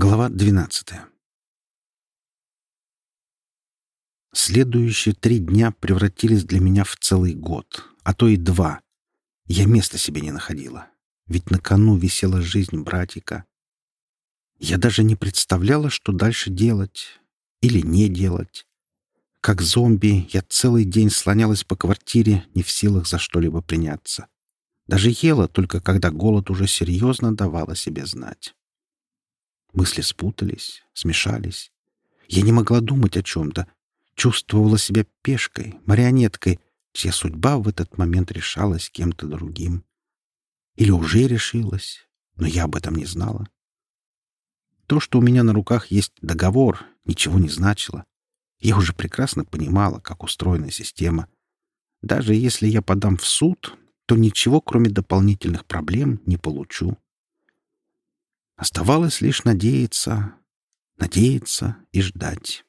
Глава двенадцатая. Следующие три дня превратились для меня в целый год, а то и два. Я места себе не находила, ведь на кону висела жизнь братика. Я даже не представляла, что дальше делать или не делать. Как зомби, я целый день слонялась по квартире, не в силах за что-либо приняться. Даже ела только когда голод уже серьезно давал о себе знать. Мысли спутались, смешались. Я не могла думать о чем-то. Чувствовала себя пешкой, марионеткой, чья судьба в этот момент решалась кем-то другим. Или уже решилась, но я об этом не знала. То, что у меня на руках есть договор, ничего не значило. Я уже прекрасно понимала, как устроена система. Даже если я подам в суд, то ничего, кроме дополнительных проблем, не получу. Оставалось лишь надеяться, надеяться и ждать.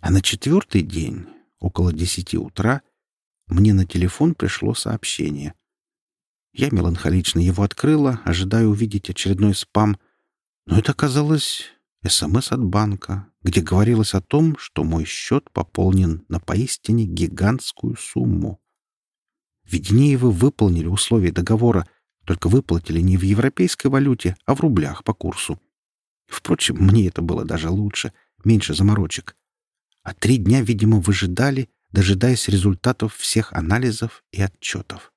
А на четвертый день, около десяти утра, мне на телефон пришло сообщение. Я меланхолично его открыла, ожидая увидеть очередной спам, но это оказалось СМС от банка, где говорилось о том, что мой счет пополнен на поистине гигантскую сумму. Веденеевы выполнили условия договора — только выплатили не в европейской валюте, а в рублях по курсу. Впрочем, мне это было даже лучше, меньше заморочек. А три дня, видимо, выжидали, дожидаясь результатов всех анализов и отчетов.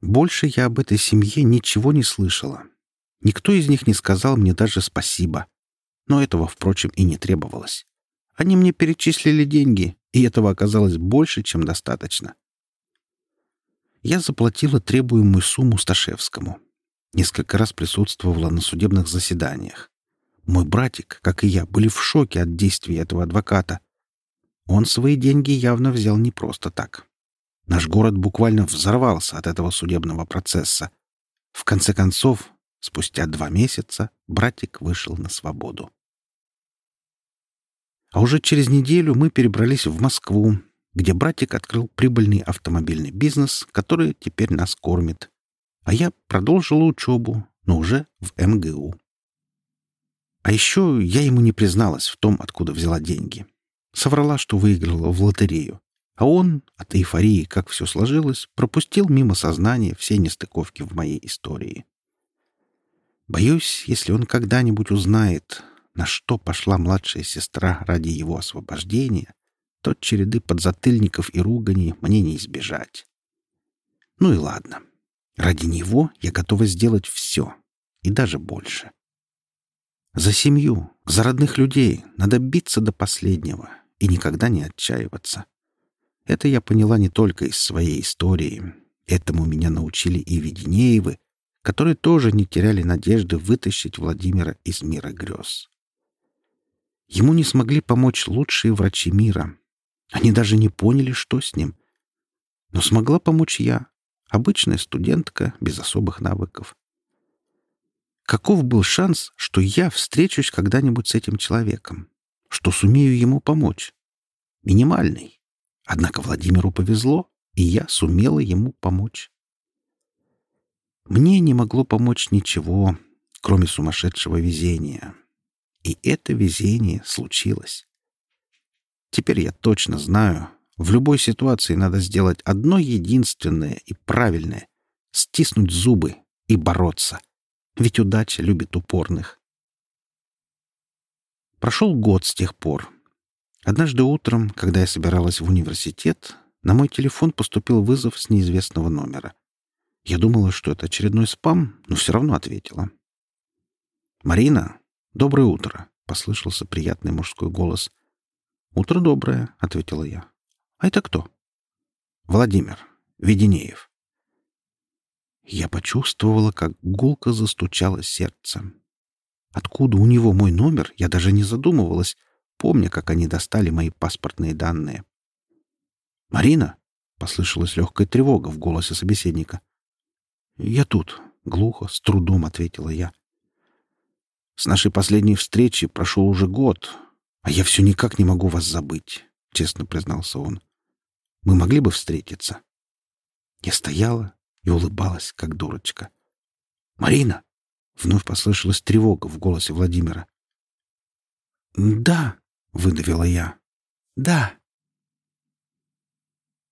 Больше я об этой семье ничего не слышала. Никто из них не сказал мне даже спасибо. Но этого, впрочем, и не требовалось. Они мне перечислили деньги, и этого оказалось больше, чем достаточно я заплатила требуемую сумму Сташевскому. Несколько раз присутствовала на судебных заседаниях. Мой братик, как и я, были в шоке от действий этого адвоката. Он свои деньги явно взял не просто так. Наш город буквально взорвался от этого судебного процесса. В конце концов, спустя два месяца, братик вышел на свободу. А уже через неделю мы перебрались в Москву, где братик открыл прибыльный автомобильный бизнес, который теперь нас кормит. А я продолжила учебу, но уже в МГУ. А еще я ему не призналась в том, откуда взяла деньги. Соврала, что выиграла в лотерею. А он, от эйфории, как все сложилось, пропустил мимо сознания все нестыковки в моей истории. Боюсь, если он когда-нибудь узнает, на что пошла младшая сестра ради его освобождения, то череды подзатыльников и ругани мне не избежать. Ну и ладно. Ради него я готова сделать все. И даже больше. За семью, за родных людей надо биться до последнего и никогда не отчаиваться. Это я поняла не только из своей истории. Этому меня научили и Веденеевы, которые тоже не теряли надежды вытащить Владимира из мира грез. Ему не смогли помочь лучшие врачи мира, они даже не поняли, что с ним. Но смогла помочь я, обычная студентка без особых навыков. Каков был шанс, что я встречусь когда-нибудь с этим человеком, что сумею ему помочь? Минимальный. Однако Владимиру повезло, и я сумела ему помочь. Мне не могло помочь ничего, кроме сумасшедшего везения. И это везение случилось. Теперь я точно знаю, в любой ситуации надо сделать одно единственное и правильное — стиснуть зубы и бороться. Ведь удача любит упорных. Прошел год с тех пор. Однажды утром, когда я собиралась в университет, на мой телефон поступил вызов с неизвестного номера. Я думала, что это очередной спам, но все равно ответила. «Марина, доброе утро!» — послышался приятный мужской голос. «Утро доброе», — ответила я. «А это кто?» «Владимир Веденеев». Я почувствовала, как гулко застучало сердце. Откуда у него мой номер, я даже не задумывалась, помня, как они достали мои паспортные данные. «Марина!» — послышалась легкая тревога в голосе собеседника. «Я тут», — глухо, с трудом ответила я. «С нашей последней встречи прошел уже год, «А я все никак не могу вас забыть», — честно признался он. «Мы могли бы встретиться?» Я стояла и улыбалась, как дурочка. «Марина!» Вновь послышалась тревога в голосе Владимира. «Да», — выдавила я. «Да».